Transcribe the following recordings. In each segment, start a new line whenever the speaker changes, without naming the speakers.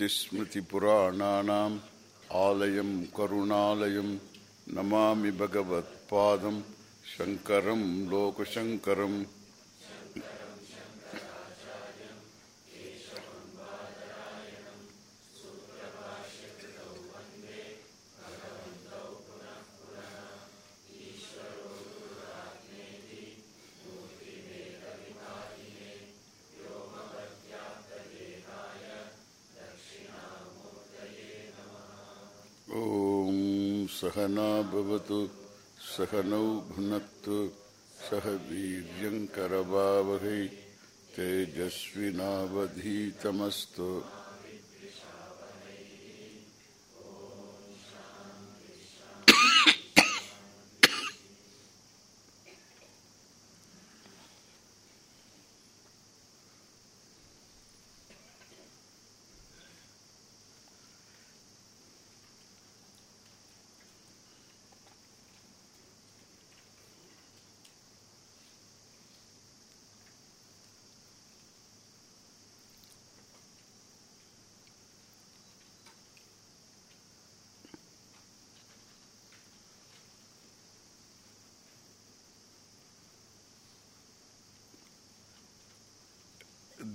श्रुतिस्मृतिपुराणानाम् आलयं करुणालयं नमामि भगवत्पादं शङ्करं लोकशङ्करम् सहना भवतु सहनौ भुनक्तु सह वीर्यङ्करवावहै तेजस्विनावधीतमस्तु।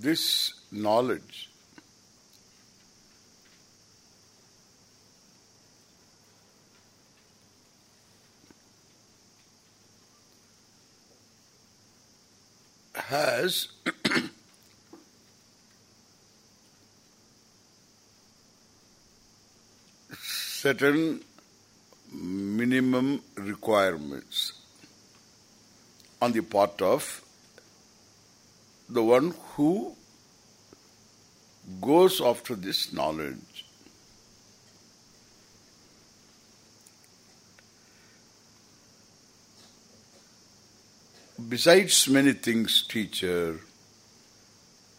This knowledge has certain minimum requirements on the part of the one who goes after this knowledge. Besides many things, teacher,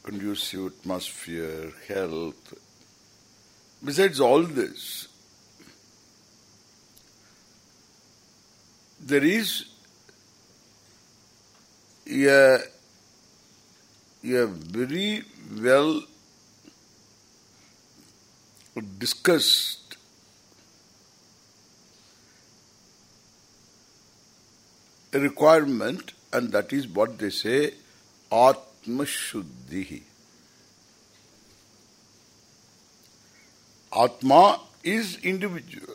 conducive atmosphere, health, besides all this, there is a a very well discussed requirement and that is what they say Atma Shuddhi. Atma is individual.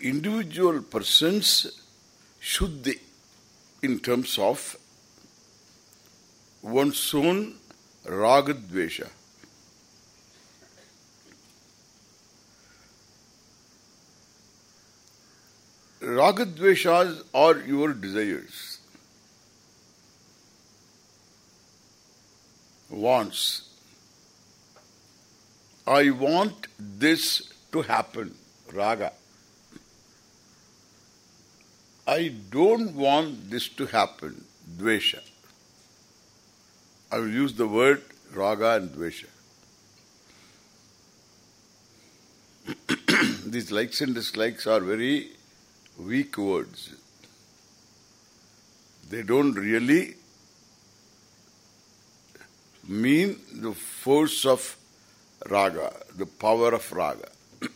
Individual persons Shuddhi in terms of one's own ragadvesha. Ragadveshas are your desires, wants. I want this to happen, raga. I don't want this to happen, dvesha. I will use the word raga and dvesha. These likes and dislikes are very weak words. They don't really mean the force of raga, the power of raga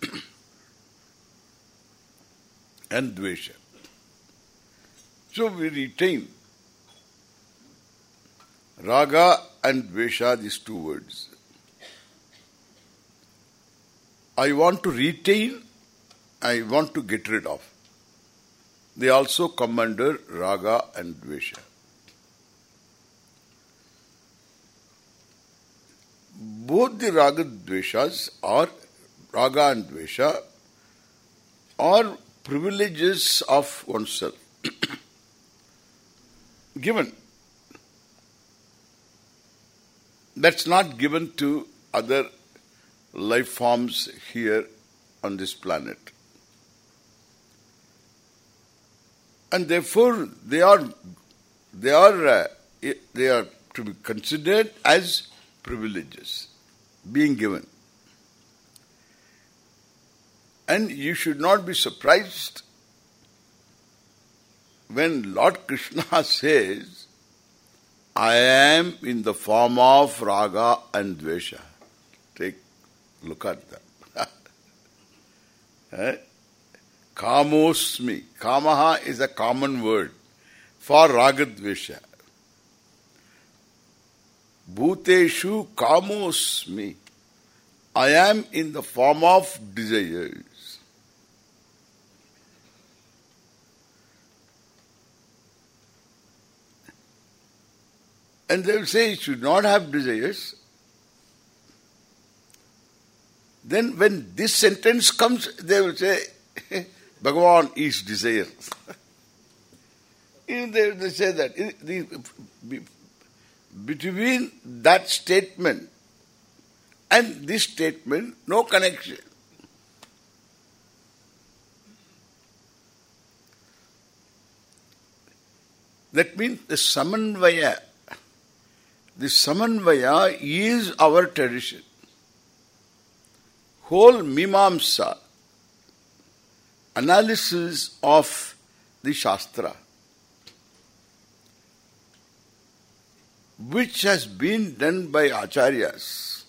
and dvesha. So we retain raga and dvesha, these two words. I want to retain, I want to get rid of. They also come under raga and dvesha. Both the raga dveshas are raga and dvesha are privileges of oneself. given. That's not given to other life forms here on this planet. And therefore they are they are uh, they are to be considered as privileges being given. And you should not be surprised when Lord Krishna says, I am in the form of raga and dvesha. Take look at that. eh? Kamosmi. Kamaha is a common word for ragadvesha. Bhuteshu kamosmi. I am in the form of desires. And they will say, you should not have desires. Then when this sentence comes, they will say, Bhagavan is desire. they, they say that. Between that statement and this statement, no connection. That means the samanvaya the Samanvaya is our tradition. Whole Mimamsa, analysis of the Shastra, which has been done by Acharyas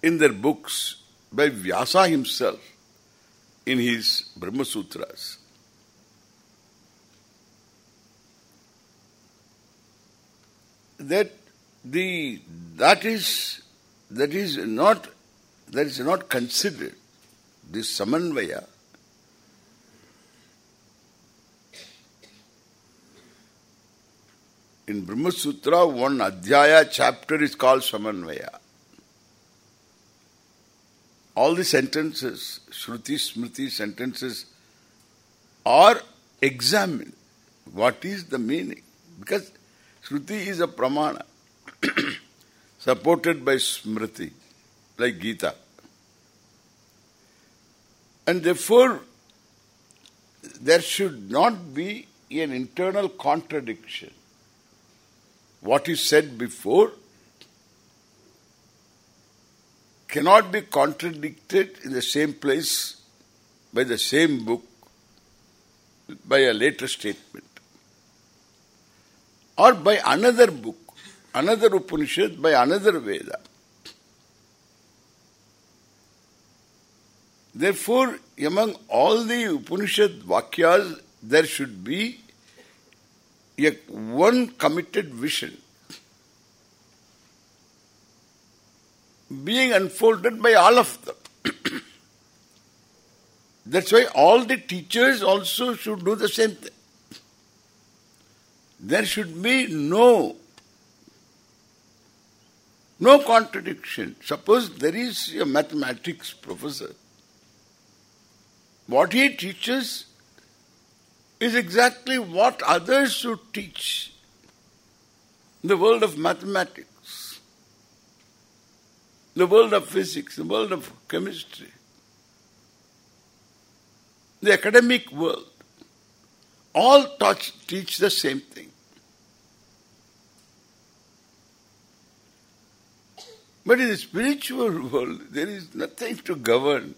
in their books, by Vyasa himself in his Brahma Sutras. That the that is that is not that is not considered this samanvaya. In Brahma Sutra one adhyaya chapter is called samanvaya. All the sentences shruti smriti sentences are examined. What is the meaning? Because Shruti is a pramana supported by Smriti, like Gita. And therefore, there should not be an internal contradiction. What is said before cannot be contradicted in the same place by the same book by a later statement or by another book, another Upanishad, by another Veda. Therefore, among all the Upanishad Vakyas, there should be a one committed vision being unfolded by all of them. That's why all the teachers also should do the same thing there should be no no contradiction. Suppose there is a mathematics professor. What he teaches is exactly what others should teach in the world of mathematics, the world of physics, the world of chemistry, the academic world. All touch, teach the same thing. But in the spiritual world, there is nothing to govern.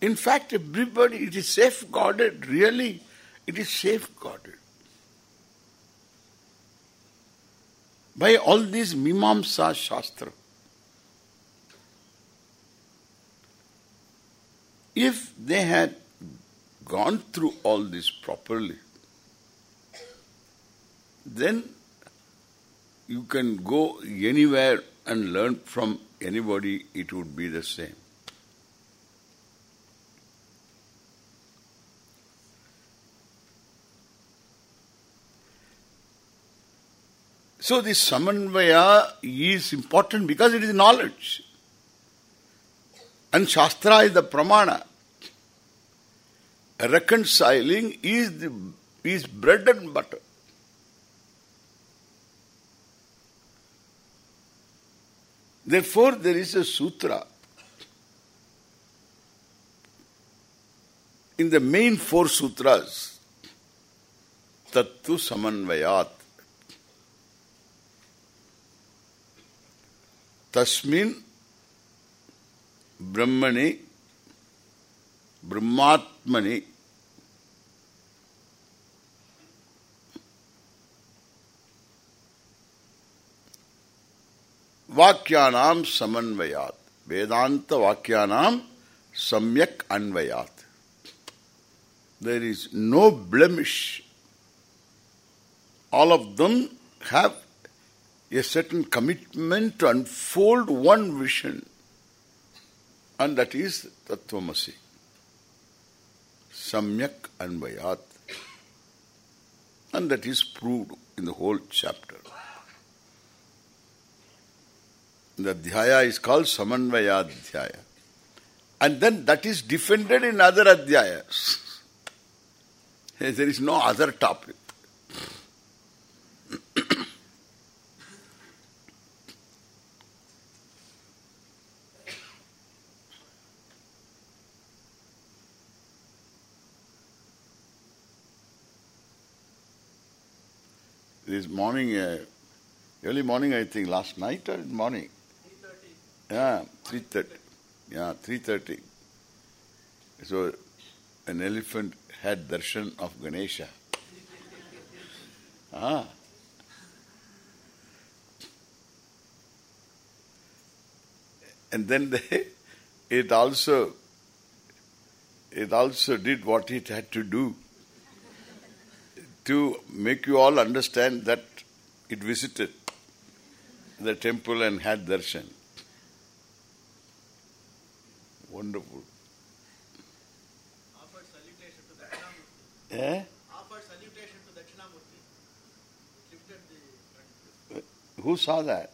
In fact, everybody, it is safeguarded, really, it is safeguarded. By all these Mimamsa Shastra. If they had gone through all this properly, then you can go anywhere and learn from anybody, it would be the same. So this samanvaya is important because it is knowledge. And Shastra is the pramana. Reconciling is the is bread and butter. Therefore, there is a sutra. In the main four sutras, Tattu Samanvayat. Tasmin Brahmani Brahmatmani Samanvayat. Vedanta Vakkyanam samyak anvayat. There is no blemish. All of them have a certain commitment to unfold one vision. And that is Tattvamasi. Samyak Anvayat. And that is proved in the whole chapter. The Dhyaya is called Samanvaya Dhyaya. And then that is defended in other Adhyayas. there is no other topic. this morning, uh, early morning I think, last night or morning? 3.30. Yeah, 3.30. Yeah, 3.30. So, an elephant had darshan of Ganesha. ah. And then they, it also, it also did what it had to do to make you all understand that it visited the temple and had darshan. Wonderful.
Offered salutation to Dakshinamurti.
Eh?
Offered salutation to Dakshinamurti. Lifted the.
Who saw that?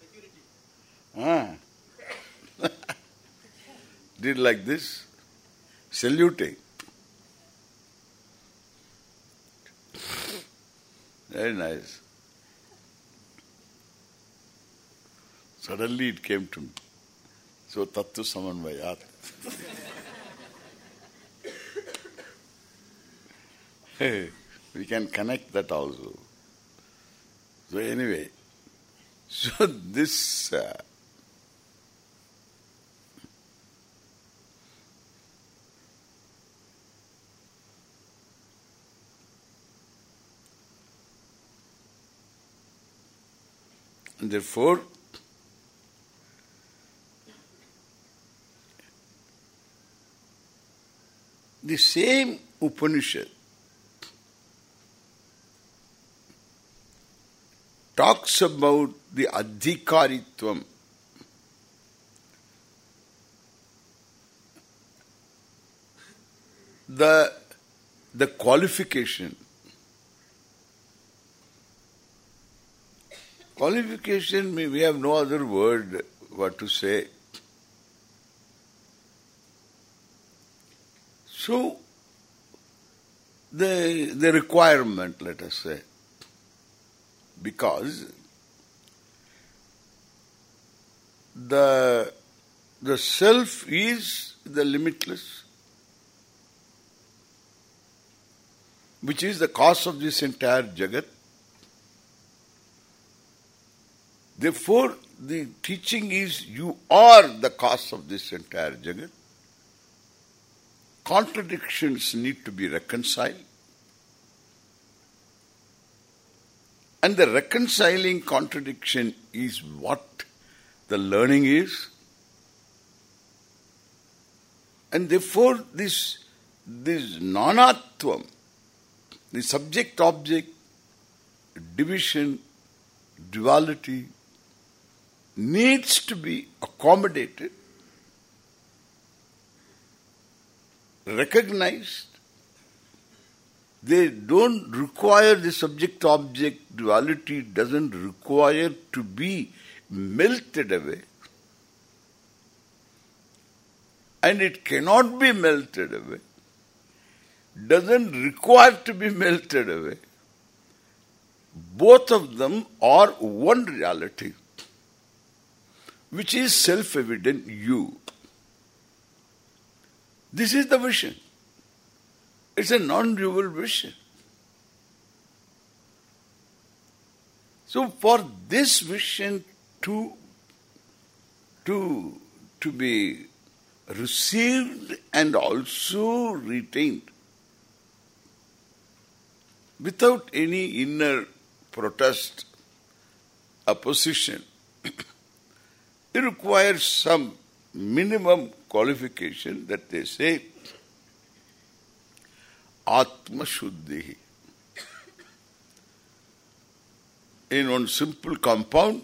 Security.
Ah. Did like this, saluting. Very nice. Suddenly it came to me. So Tattva Samanvayat. Hey, we can connect that also. So anyway, so this uh, therefore the same Upanishad. Talks about the adhikaritvam. The the qualification. Qualification we have no other word what to say so the the requirement let us say. Because the the self is the limitless which is the cause of this entire jagat. Therefore the teaching is you are the cause of this entire jagat contradictions need to be reconciled And the reconciling contradiction is what the learning is. And therefore this this nanatvam, the subject-object division, duality, needs to be accommodated, recognized, they don't require the subject-object duality doesn't require to be melted away. And it cannot be melted away. Doesn't require to be melted away. Both of them are one reality, which is self-evident you. This is the vision. It's a non-dual vision. So for this vision to to to be received and also retained without any inner protest, opposition, it requires some minimum qualification that they say Atma Shuddhi. In one simple compound,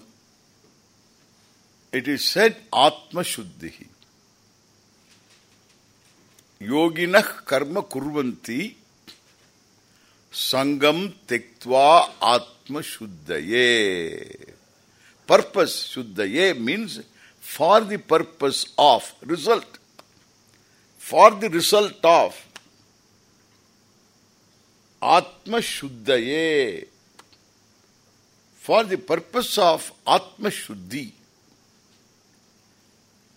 it is said Atma Shuddhi. Yoginah karma kurvanti sangam tyaktva atma shuddhaye. Purpose shuddhaye means for the purpose of result. For the result of atma shuddhaye. For the purpose of atma shuddhi.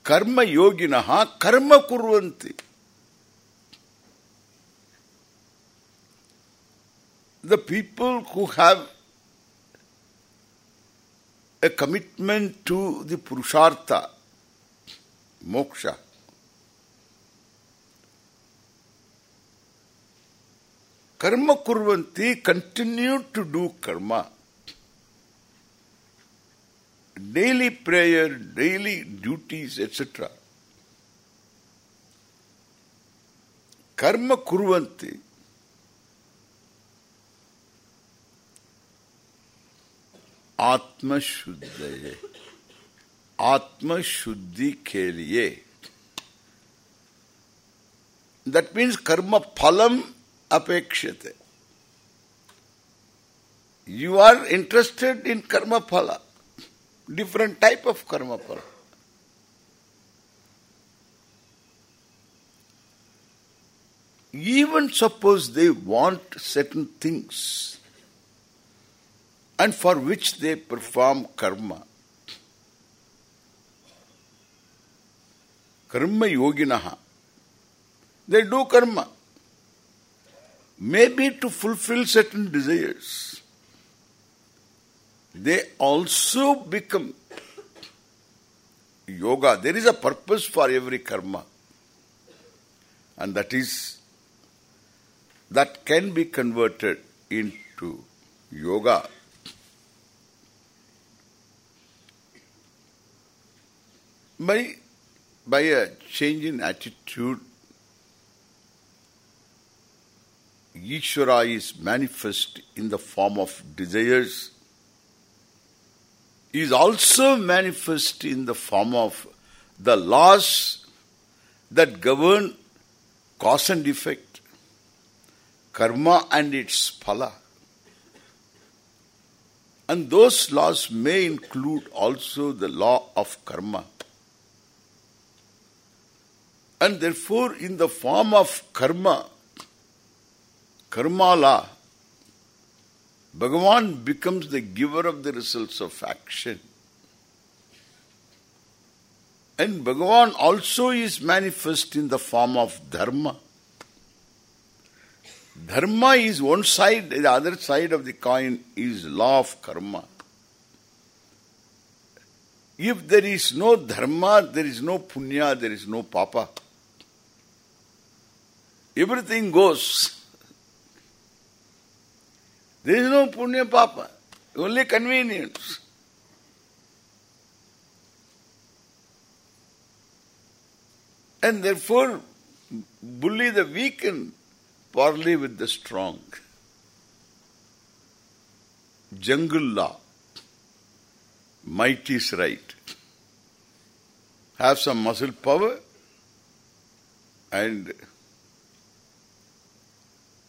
Karma yoginaha karma kurvanti. the people who have a commitment to the Purushartha, moksha, karma kurvanti continue to do karma. Daily prayer, daily duties, etc. Karma kurvanti आत्मशुद्ध आत्मशुद्धि के लिए। That means कर्म फलम अपेक्षित you are interested in कर्म फल different type of कर्म फल। Even suppose they want certain things and for which they perform karma. Karma yoginaha. They do karma. Maybe to fulfill certain desires. They also become yoga. There is a purpose for every karma. And that is, that can be converted into yoga. By by a change in attitude Ishvara is manifest in the form of desires is also manifest in the form of the laws that govern cause and effect karma and its phala. And those laws may include also the law of karma and therefore, in the form of karma, karmala, Bhagavan becomes the giver of the results of action. And Bhagavan also is manifest in the form of dharma. Dharma is one side, the other side of the coin is law of karma. If there is no dharma, there is no punya, there is no papa. Everything goes. There is no punya papa, only convenience. And therefore, bully the weak and parley with the strong. Jungle law. Might is right. Have some muscle power and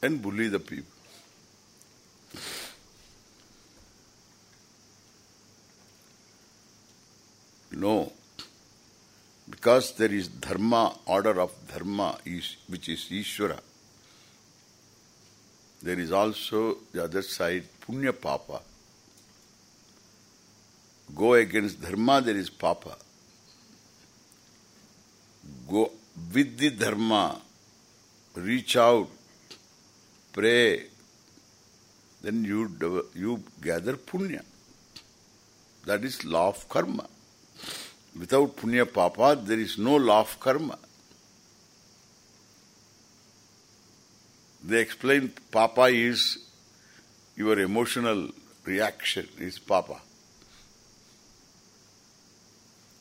and bully the people. No. Because there is dharma, order of dharma, is which is Ishvara. There is also the other side, punya papa. Go against dharma, there is papa. Go with the dharma, reach out, pray, then you you gather punya. That is law of karma. Without punya papa, there is no law of karma. They explain papa is your emotional reaction is papa.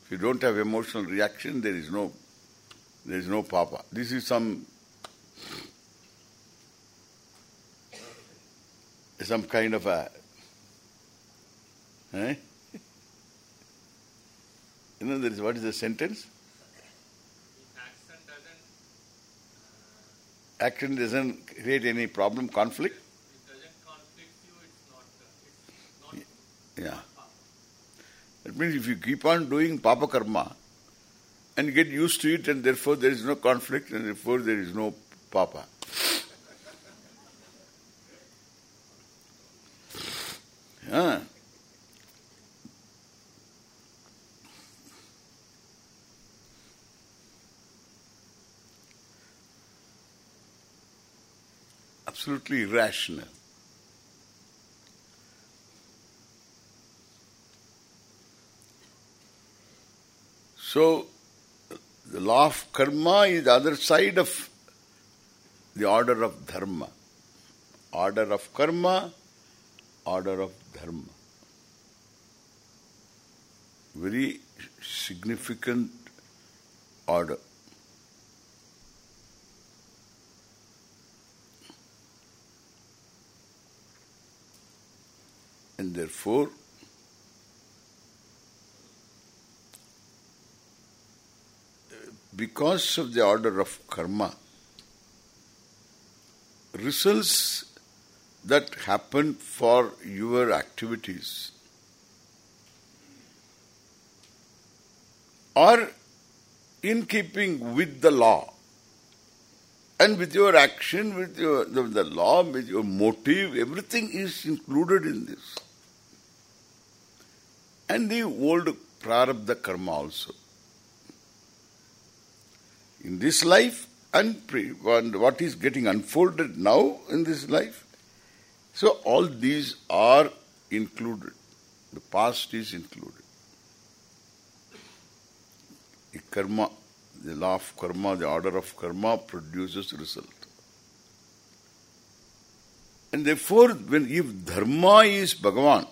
If you don't have emotional reaction, there is no there is no papa. This is some some kind of a eh? You know, there is what is the sentence?
Action doesn't,
create any problem, conflict.
it doesn't conflict you, it's not, uh, it's not
Yeah. That means if you keep on doing papa karma and get used to it and therefore there is no conflict and therefore there is no papa. Yeah. Absolutely irrational. So, the law of karma is the other side of the order of dharma. Order of karma, order of dharma. Very significant order. And therefore, because of the order of karma, results that happen for your activities are in keeping with the law and with your action, with your the, the law, with your motive, everything is included in this. And the old prarabdha karma also in this life and pre- and what is getting unfolded now in this life. So all these are included. The past is included. The karma, the law of karma, the order of karma produces result. And therefore, when if dharma is Bhagavan,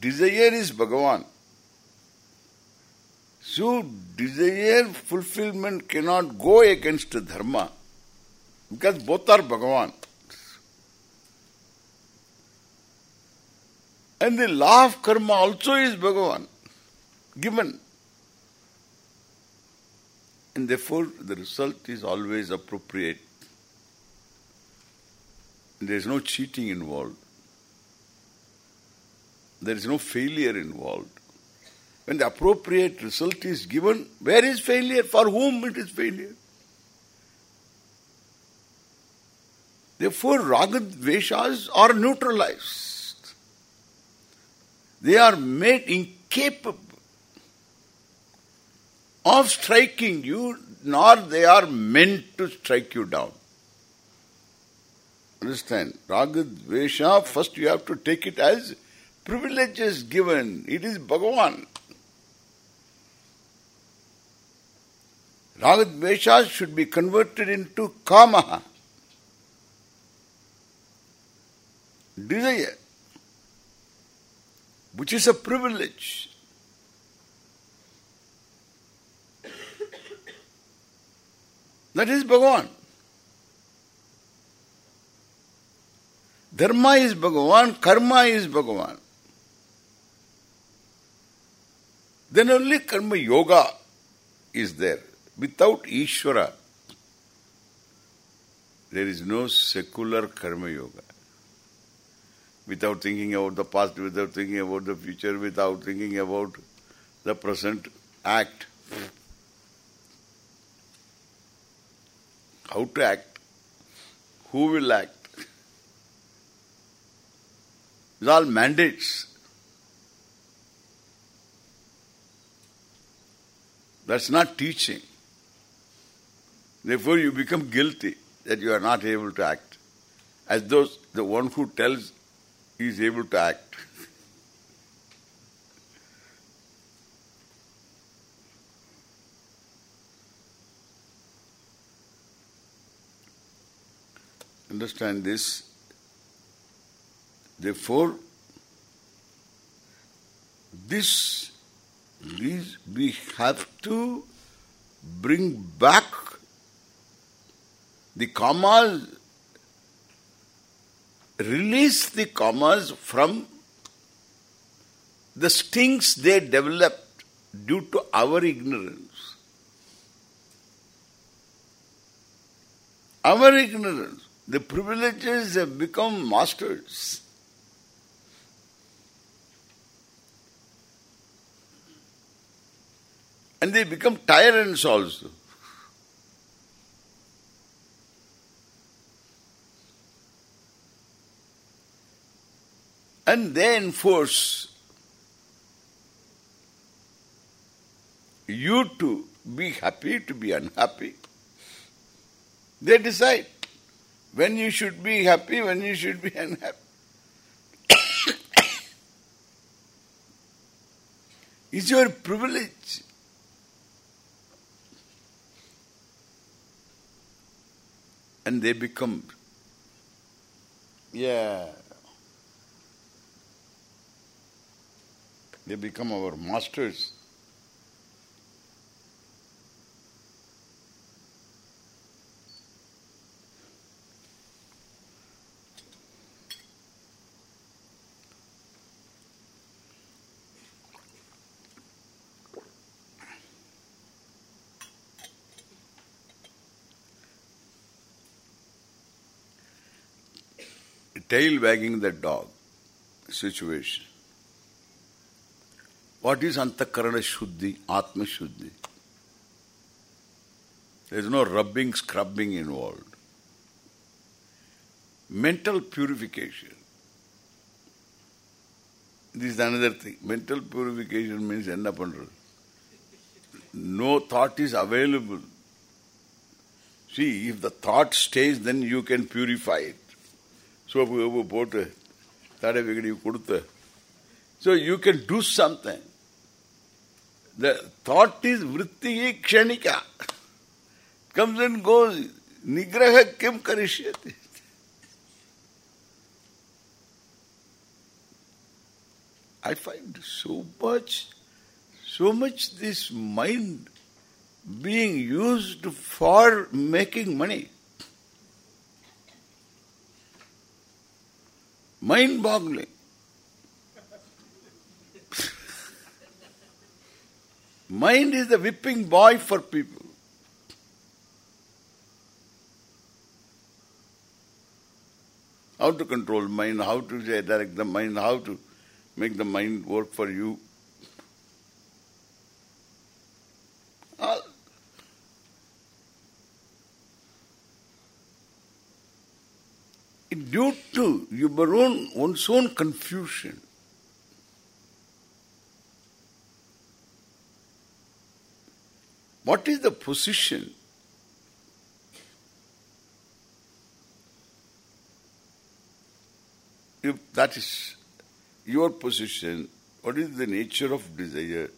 desire is Bhagavan, so desire fulfillment cannot go against dharma because both are Bhagavan. And the law of karma also is Bhagavan, given. And therefore the result is always appropriate. There is no cheating involved. There is no failure involved. When the appropriate result is given, where is failure? For whom it is failure? Therefore, ragadveshas are neutralized. They are made incapable of striking you, nor they are meant to strike you down. Understand? Ragadvesha, first you have to take it as privileges given. It is Bhagavan. Ragadveshas should be converted into kamaha. Desire. Which is a privilege. That is Bhagavan. Dharma is Bhagavan, karma is Bhagavan. Then only karma yoga is there. Without Ishvara, there is no secular karma yoga. Without thinking about the past, without thinking about the future, without thinking about the present act. How to act? Who will act? It's all mandates. That's not teaching. Therefore you become guilty that you are not able to act. As though the one who tells is able to act. Understand this. Therefore, this, we have to bring back the kamas, release the kamas from the stings they developed due to our ignorance. Our ignorance. The privileges have become masters. And they become tyrants also. And they enforce you to be happy, to be unhappy. They decide when you should be happy, when you should be unhappy. It's your privilege. And they become, yeah, they become our masters. Tail wagging the dog situation. What is antakarana shuddhi, atma shuddhi? There is no rubbing, scrubbing involved. Mental purification. This is another thing. Mental purification means enna pandru. No thought is available. See, if the thought stays, then you can purify it. Soap cup போட்டு தடவை கிடி கொடுத்து So you can do something. The thought is vrittihi kshanika. Comes and goes. Nigraha kim karishyati. I find so much, so much this mind being used for making money. Mind-boggling. Mind is the whipping boy for people. How to control mind, how to direct the mind, how to make the mind work for you. All. Due to your own, one's own confusion, what is the position if that is your position, what is the nature of desire?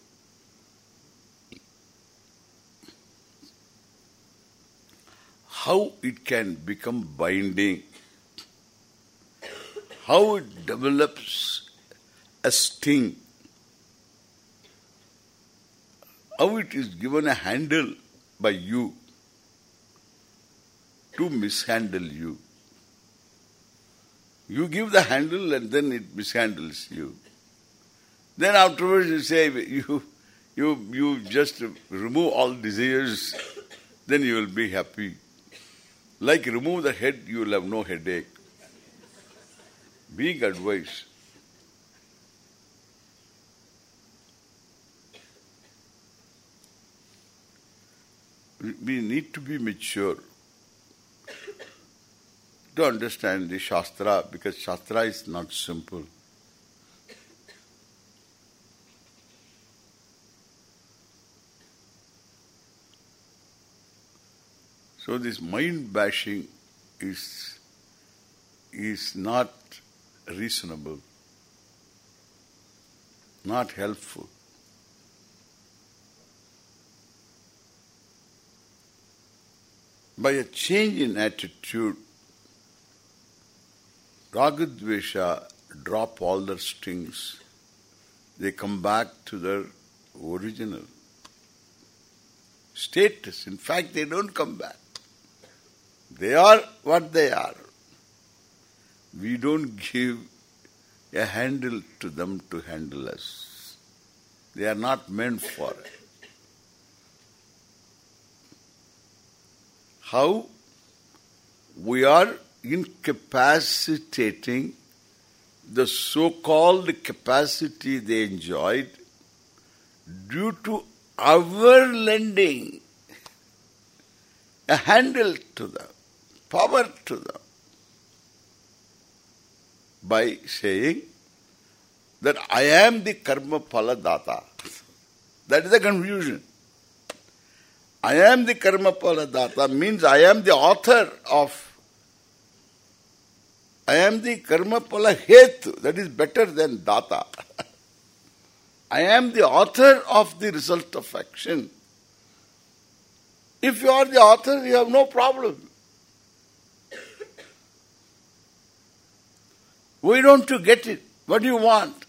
How it can become binding? How it develops a sting? How it is given a handle by you to mishandle you? You give the handle and then it mishandles you. Then afterwards you say, you you you just remove all desires, then you will be happy. Like remove the head, you will have no headache. Big advice. We need to be mature to understand the Shastra because Shastra is not simple. So this mind bashing is is not reasonable, not helpful. By a change in attitude, Ragadvesha drop all their strings. they come back to their original status. In fact, they don't come back. They are what they are. We don't give a handle to them to handle us. They are not meant for it. How we are incapacitating the so-called capacity they enjoyed due to our lending a handle to them, power to them, by saying that I am the karma phala data. That is the confusion. I am the karma phala data means I am the author of I am the karma phala hetu. That is better than data. I am the author of the result of action. If you are the author, you have no problem. Why don't you get it? What do you want?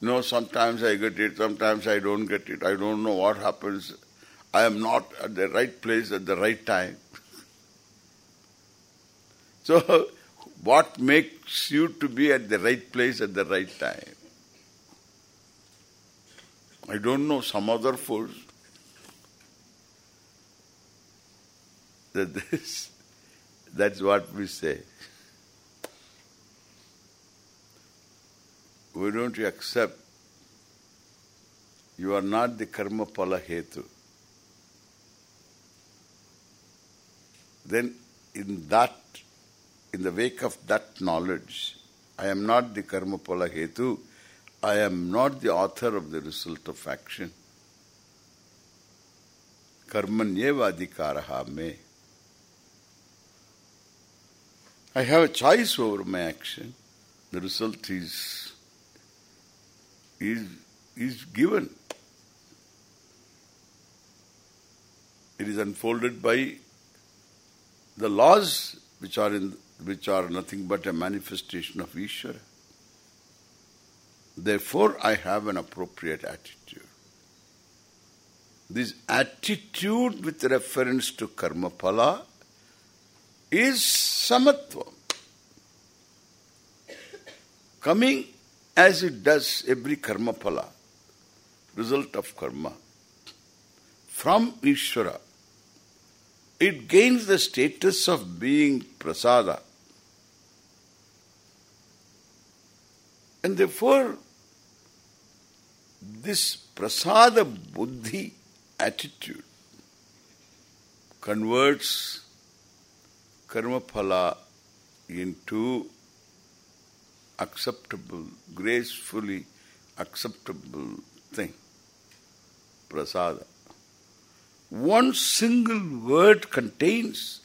No, sometimes I get it, sometimes I don't get it. I don't know what happens. I am not at the right place at the right time. so, what makes you to be at the right place at the right time? I don't know, some other force. That this, that's what we say. Why don't accept you are not the karma phala hetu? Then in that, in the wake of that knowledge, I am not the karma phala hetu, I am not the author of the result of action. Karmanyeva adhikaraha me. I have a choice over my action. The result is is is given. It is unfolded by the laws which are in which are nothing but a manifestation of Ishvara. Therefore, I have an appropriate attitude. This attitude with reference to karma phala is samatvam. Coming as it does every karma phala, result of karma, from Ishvara, it gains the status of being prasada. And therefore, this prasada buddhi attitude converts karma phala into acceptable, gracefully acceptable thing. Prasada. One single word contains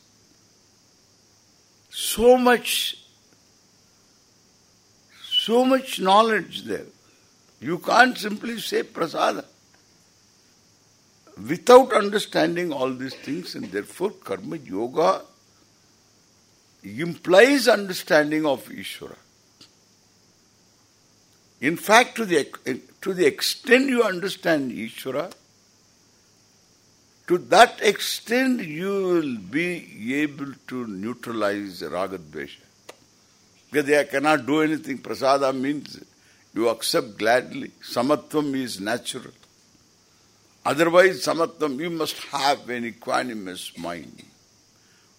so much, so much knowledge there. You can't simply say prasada without understanding all these things and therefore karma yoga implies understanding of Ishvara. In fact, to the to the extent you understand Ishvara, to that extent you will be able to neutralize ragadvesha. Because they cannot do anything. Prasada means you accept gladly. Samatvam is natural. Otherwise, samatvam, you must have an equanimous mind.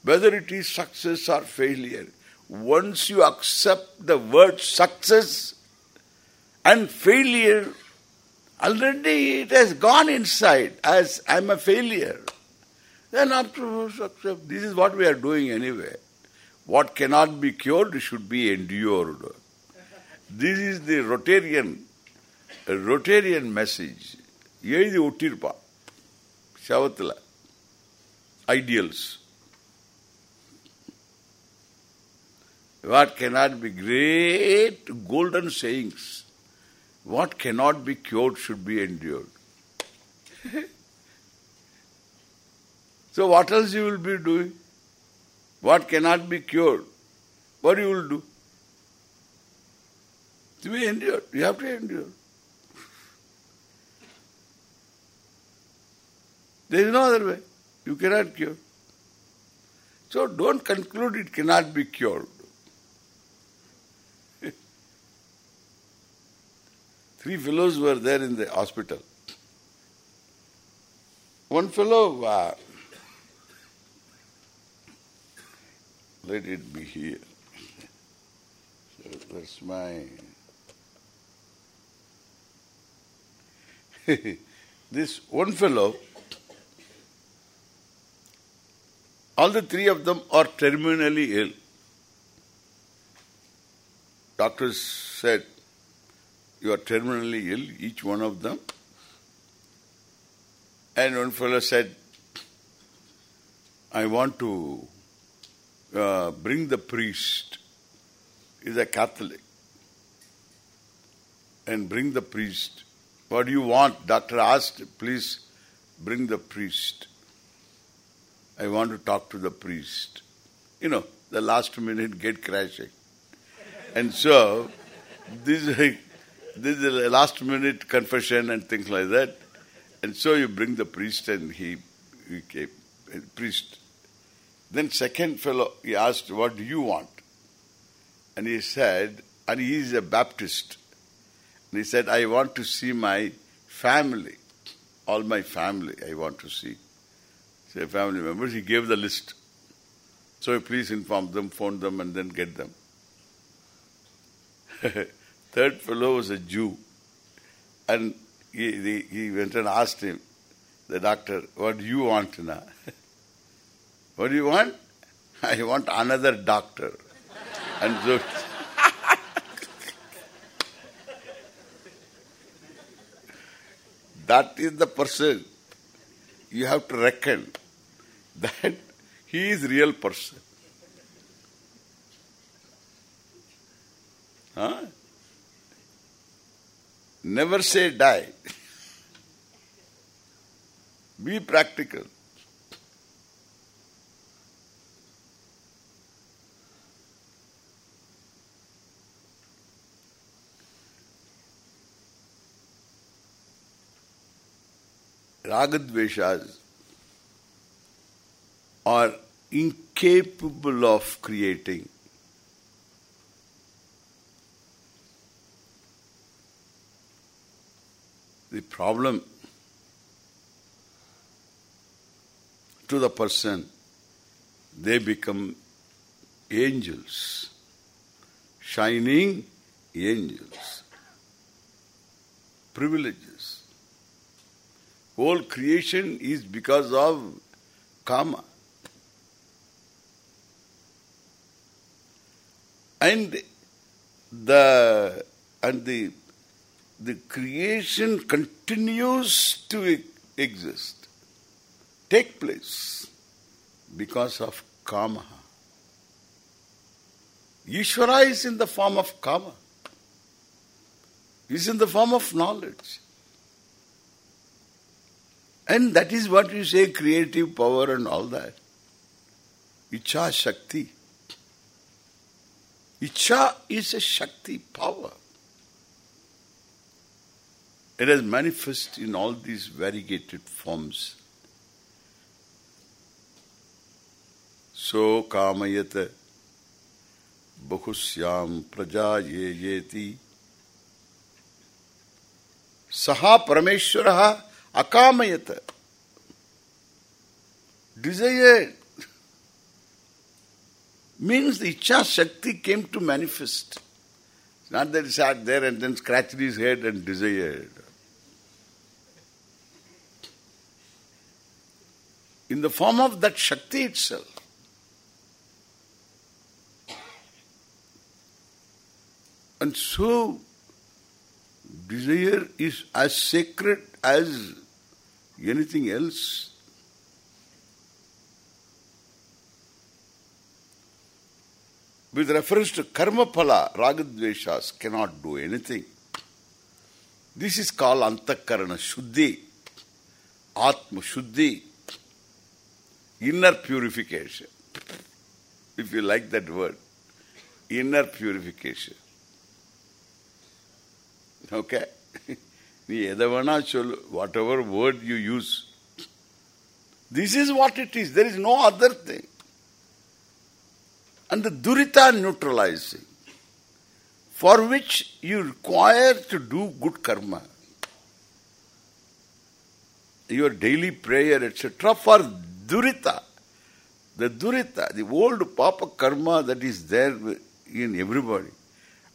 Whether it is success or failure, once you accept the word success and failure, already it has gone inside as I am a failure. Then afterwards accept. This is what we are doing anyway. What cannot be cured should be endured. This is the Rotarian, Rotarian message. எழுதி ஒட்டிருப்பா சவத்துல ideals. What cannot be great golden sayings. What cannot be cured should be endured. so what else you will be doing? What cannot be cured? What you will do? To be endured. You have to endure. There is no other way. You cannot cure. So don't conclude it cannot be cured. Three fellows were there in the hospital. One fellow, uh, let it be here. So that's my. this one fellow, all the three of them are terminally ill. Doctors said, you are terminally ill, each one of them. And one fellow said, I want to uh, bring the priest. He's a Catholic. And bring the priest. What do you want? Doctor asked, please bring the priest. I want to talk to the priest. You know, the last minute get crashing. And so, this this is a last minute confession and things like that. And so you bring the priest and he, he came, priest. Then second fellow, he asked, what do you want? And he said, and he is a Baptist. And he said, I want to see my family. All my family I want to see. Say family members. He gave the list. So please inform them, phone them and then get them. Third fellow was a Jew. And he, he, went and asked him, the doctor, what do you want now? what do you want? I want another doctor. and so that is the person you have to reckon that he is real person. Huh? Never say die. Be practical. Ragadveshas are incapable of creating the problem to the person, they become angels, shining angels, privileges. Whole creation is because of karma. And the and the the creation continues to exist, take place because of karma. Ishvara is in the form of karma. Is in the form of knowledge. And that is what you say creative power and all that. Icha Shakti. Icha is a Shakti power. It is manifest in all these variegated forms. So kamayata praja ye yeti saha parameshwaraha akamayata desired means the Icha Shakti came to manifest. It's not that he sat there and then scratched his head and desired. In the form of that Shakti itself. And so, desire is as sacred as anything else. With reference to karma phala, ragadveshas cannot do anything. This is called antakarana shuddhi, atma shuddhi, inner purification. If you like that word, inner purification. Okay? நீ எதை வேணா சொல்லு what ever word you use this is what it is there is no other thing and the durita neutralizing, for which you require to do good karma. Your daily prayer, etc., for durita. The durita, the old papa karma that is there in everybody,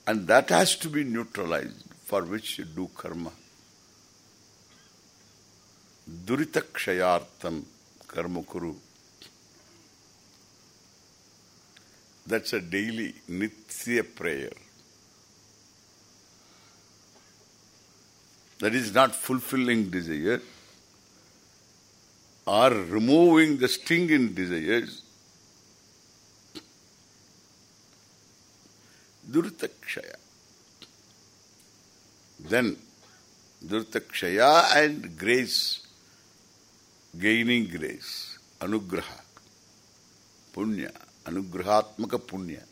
and that has to be neutralized, for which you do karma. Durita kshayartam karma kuru. That's a daily nitya prayer. That is not fulfilling desire or removing the sting in desires. Durtakshaya. Then Durtakshaya and grace, gaining grace, anugraha, punya. Anugrahatmaka punya.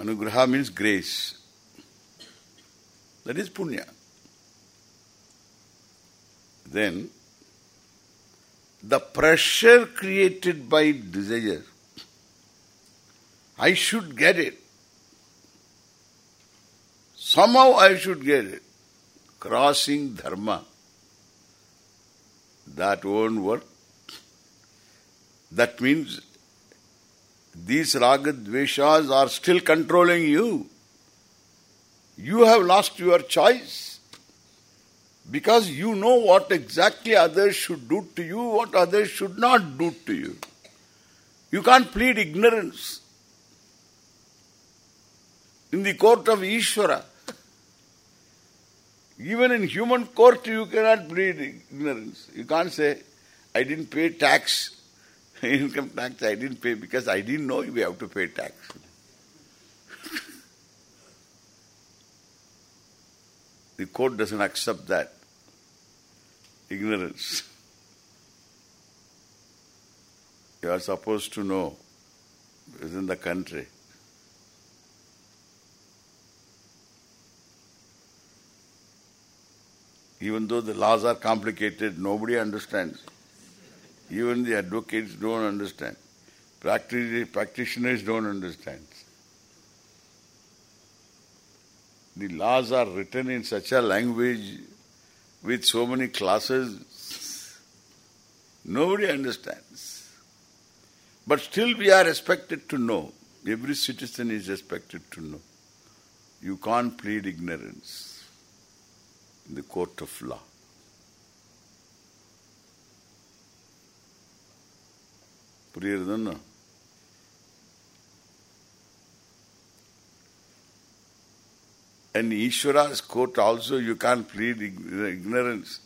Anugraha means grace. That is punya. Then, the pressure created by desire, I should get it. Somehow I should get it. Crossing dharma. That won't work. That means these raga dveshas are still controlling you. You have lost your choice. Because you know what exactly others should do to you, what others should not do to you. You can't plead ignorance. In the court of Ishvara, even in human court you cannot plead ignorance. You can't say, I didn't pay tax income tax I didn't pay because I didn't know we have to pay tax. the court doesn't accept that. Ignorance. You are supposed to know within the country. Even though the laws are complicated, nobody understands. Even the advocates don't understand. Practitioners don't understand. The laws are written in such a language with so many classes, nobody understands. But still we are expected to know. Every citizen is expected to know. You can't plead ignorance in the court of law. புரியுறதுன்னு And Ishvara's court also you can't plead ignorance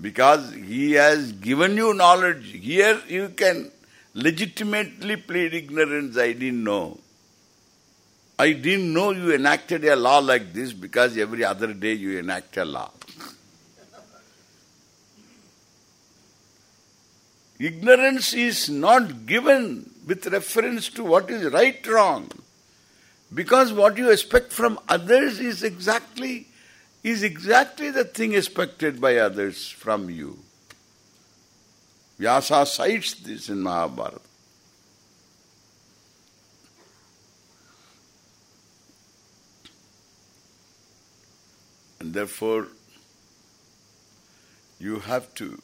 because he has given you knowledge. Here you can legitimately plead ignorance. I didn't know. I didn't know you enacted a law like this because every other day you enact a law. Ignorance is not given with reference to what is right wrong. Because what you expect from others is exactly is exactly the thing expected by others from you. Vyasa cites this in Mahabharata. And therefore, you have to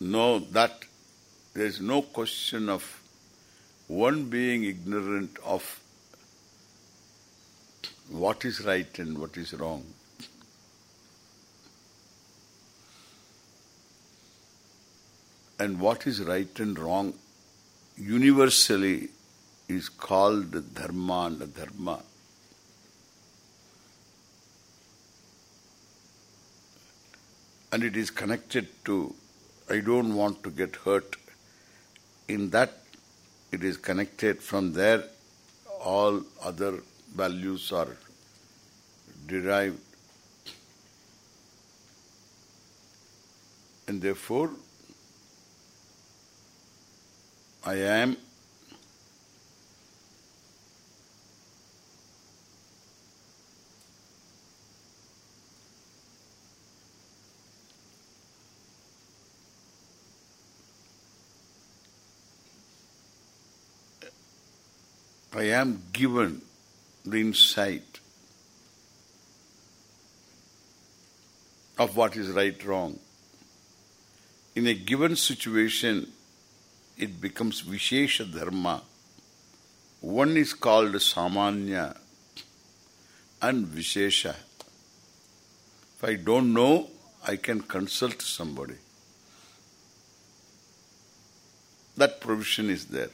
know that there is no question of one being ignorant of what is right and what is wrong. And what is right and wrong universally is called dharma and dharma. And it is connected to I don't want to get hurt. In that, it is connected from there, all other values are derived. And therefore, I am I am given the insight of what is right wrong. In a given situation, it becomes Vishesha Dharma. One is called Samanya and Vishesha. If I don't know, I can consult somebody. That provision is there.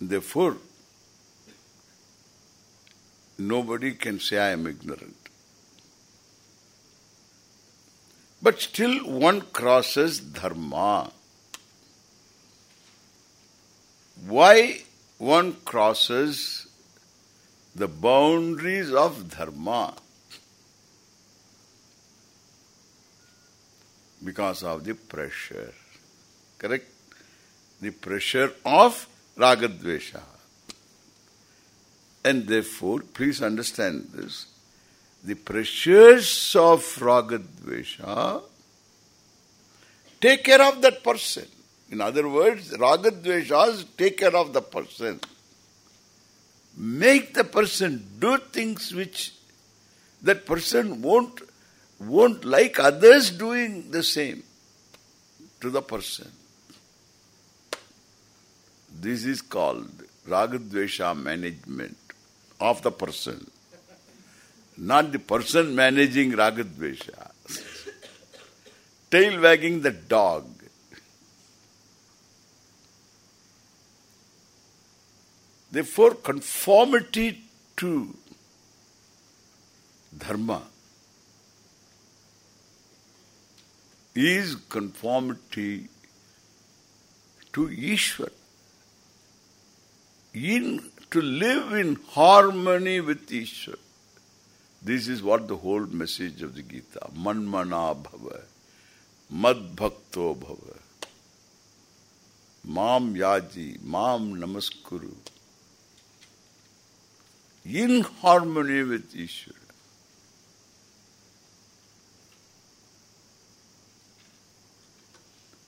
Therefore, nobody can say I am ignorant. But still one crosses dharma. Why one crosses the boundaries of dharma? Because of the pressure. Correct? The pressure of ragadvesha. And therefore, please understand this, the pressures of ragadvesha take care of that person. In other words, ragadveshas take care of the person. Make the person do things which that person won't won't like others doing the same to the person. This is called ragadvesha management of the person. Not the person managing ragadvesha. Tail wagging the dog. Therefore, conformity to dharma is conformity to Ishvara in to live in harmony with Ishvara. This is what the whole message of the Gita. Manmana bhava. Mad bhakto bhava. Mam yaji. Mam namaskuru. In harmony with Ishvara.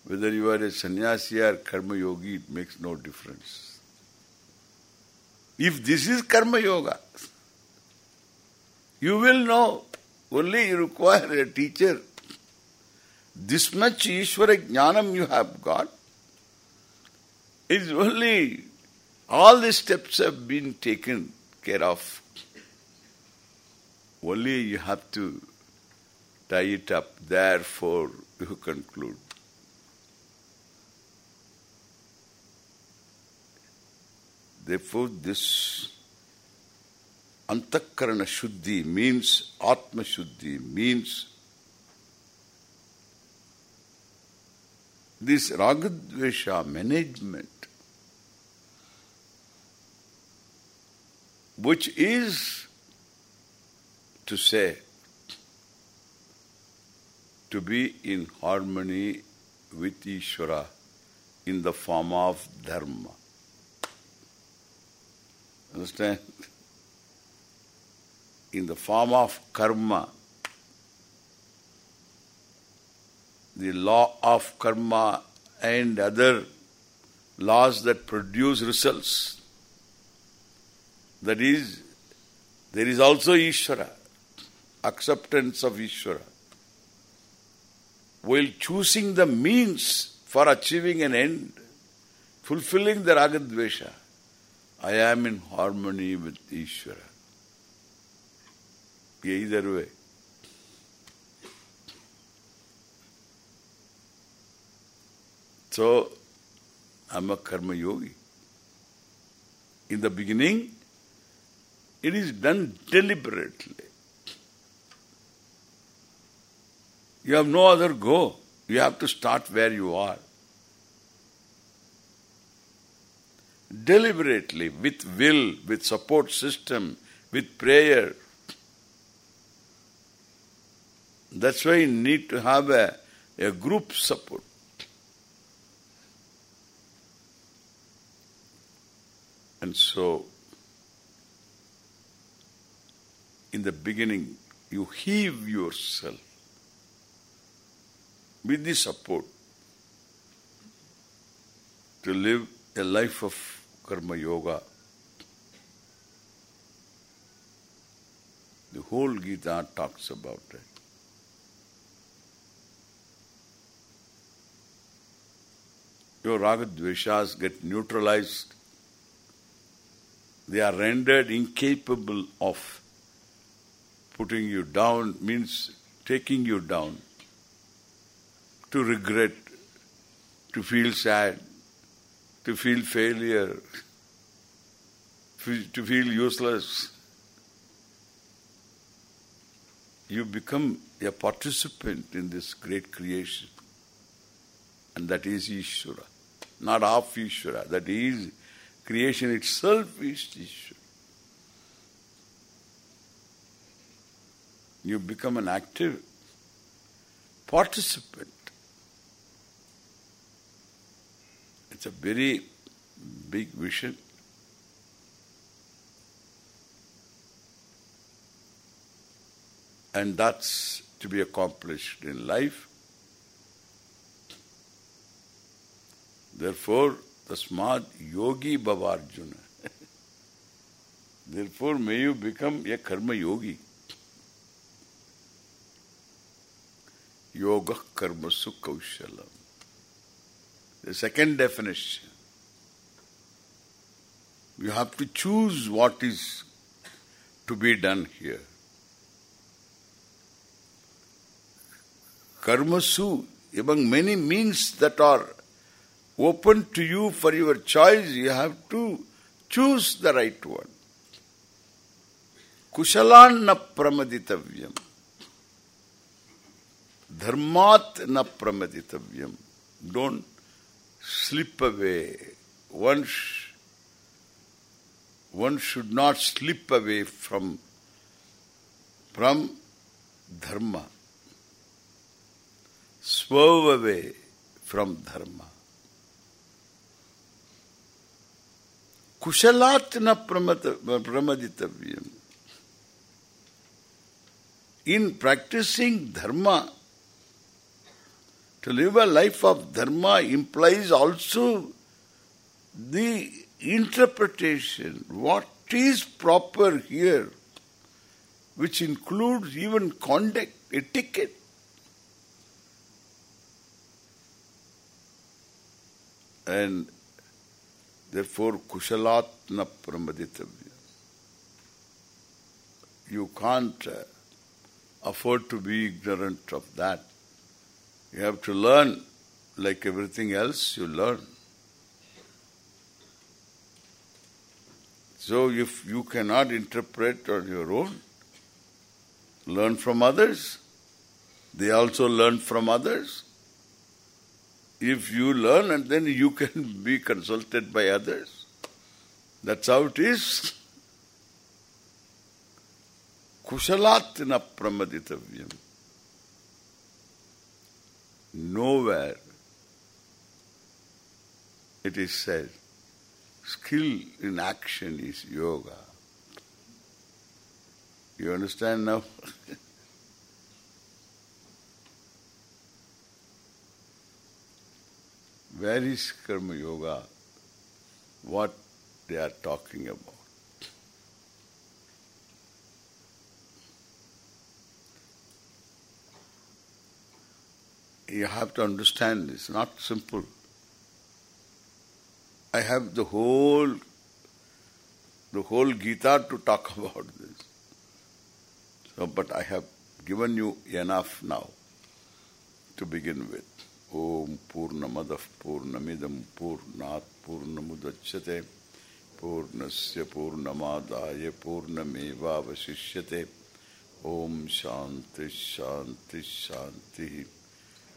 Whether you are a sannyasi or karma yogi, it makes no difference. If this is karma yoga, you will know. Only you require a teacher. This much Ishvara jnanam you have got is only all the steps have been taken care of. Only you have to tie it up. Therefore, you conclude. Therefore, this antakarana shuddhi means atma shuddhi, means this ragadvesha management, which is to say, to be in harmony with Ishvara in the form of dharma. Understand? In the form of karma, the law of karma and other laws that produce results. That is, there is also Ishvara, acceptance of Ishvara. While choosing the means for achieving an end, fulfilling the ragadvesha, I am in harmony with Ishvara. Either way. So, I'm a karma yogi. In the beginning, it is done deliberately. You have no other go. You have to start where you are. deliberately, with will, with support system, with prayer. That's why you need to have a, a group support. And so, in the beginning, you heave yourself with the support to live a life of karma yoga. The whole Gita talks about it. Your ragadveshas get neutralized. They are rendered incapable of putting you down, means taking you down, to regret, to feel sad, to feel failure, to feel useless. You become a participant in this great creation. And that is Ishvara. Not half Ishvara. That is, creation itself is Ishvara. You become an active participant. It's a very big vision. And that's to be accomplished in life. Therefore, tasmad yogi bhavarjuna. Therefore, may you become a karma yogi. Yoga kaushalam. The second definition. You have to choose what is to be done here. Karmasu, among many means that are open to you for your choice, you have to choose the right one. Na pramaditavyam. Dharmat na pramaditavyam. Don't slip away. One, sh one should not slip away from, from dharma. Swerve away from dharma. Kushalatna pramaditavyam. In practicing dharma, to live a life of dharma implies also the interpretation, what is proper here, which includes even conduct, etiquette. And therefore kushalatna pramaditavya. You can't uh, afford to be ignorant of that. You have to learn like everything else you learn. So if you cannot interpret on your own, learn from others. They also learn from others. If you learn and then you can be consulted by others. That's how it is. Kushalatina pramaditavyam. Nowhere it is said, skill in action is yoga. You understand now? Where is Karma Yoga? What they are talking about? You have to understand this, not simple. I have the whole the whole Gita to talk about this. So, but I have given you enough now to begin with. Om Purnamadav Purnamidam Purnat Purnamudachyate Purnasya Purnamadaya Purnameva Vasishyate Om Shanti Shanti Shanti